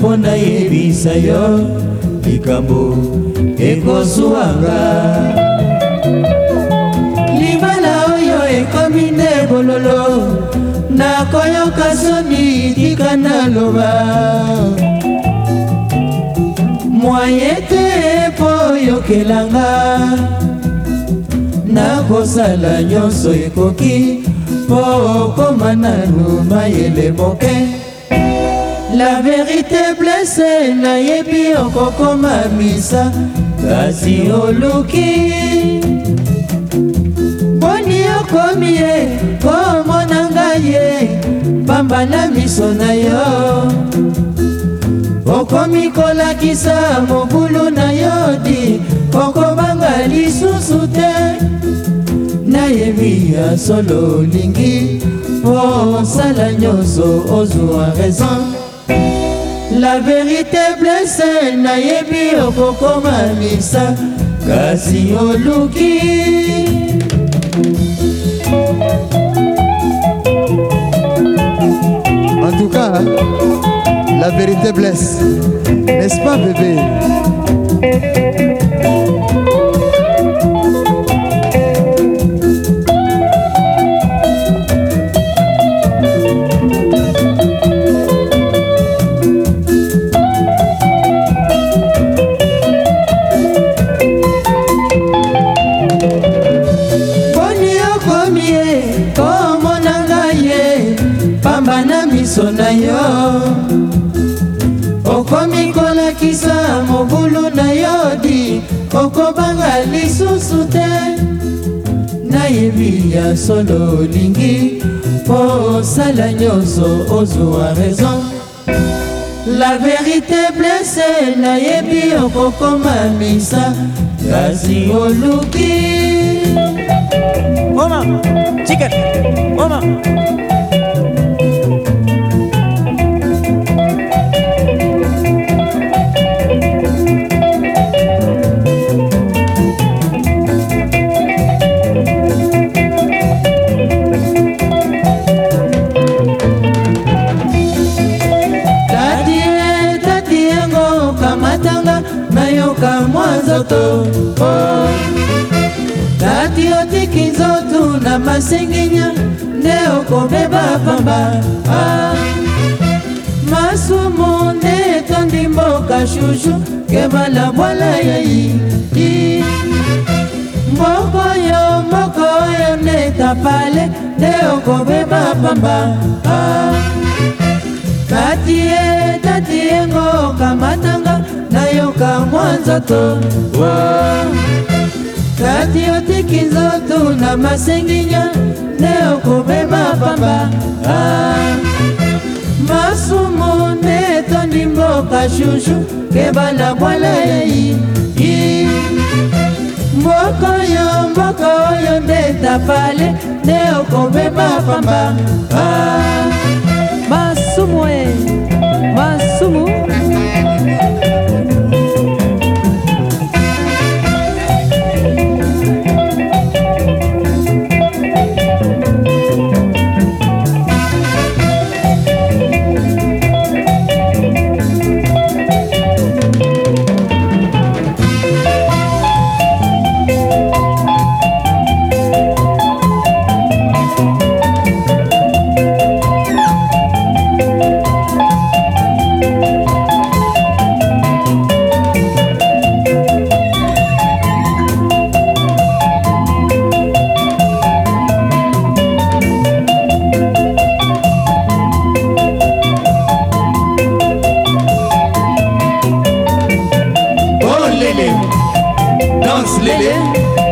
mpo nayebisa yo likambo ekosuwanga libala oyo ekomi nde bololo nakoyoka soni tika naloba mwaye te mpo oyokelanga nakosala nyonso ekoki mpo okoma na lumayele moke la vérité blesse nayebi okokoma misa kasi oluki mponi okomi ye komona ngai ye pamba na miso na yo okomi kolakisa mobulu na yo di okobanga lisusu te nayebi ya solo olingi mpo oh, osala nyonso ozwa raison la vérité blesse nayebi okokoma misa kasi oluki en tout cas la vérité blesse n'est-ce pas bébé okokokisa mobulu na yodi okobanga lisusu te nayebi ya solo olingi mpo osala nyonso ozwa raison la verité blese nayebi okokoma misa kasi oluki mama chicken mama nayoka mwa nzoto oh. kati otiki nzotu na masenginya nde okobeba pamba ah. masumu nde etondi mboka shushu kebala bwala yei moko yo moko oyo nde etapale nde okobeba pamba ah. tatie tatie ngo okamatanga kaka mwa nzoto kati otiki nzoto na masenginya nde okobeba pamba ah. masumu nde etondi mboka shushu kebana bwala yei mboka oyo mboka oyo nde tapale nde okobeba pamba ah. masumu e masumu Hans Lele.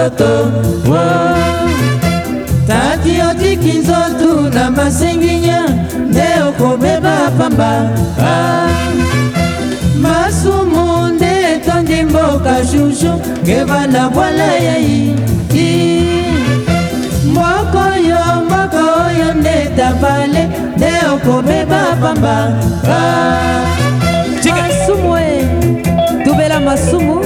nzoto taki otiki nzotu na masenginya nde okobeba pamba ah. masumu nde etondi mboka juju ngeba na bwala yai moko yo moko oyo nde tabale nde okobeba pamba ah. masumu e tubela masumu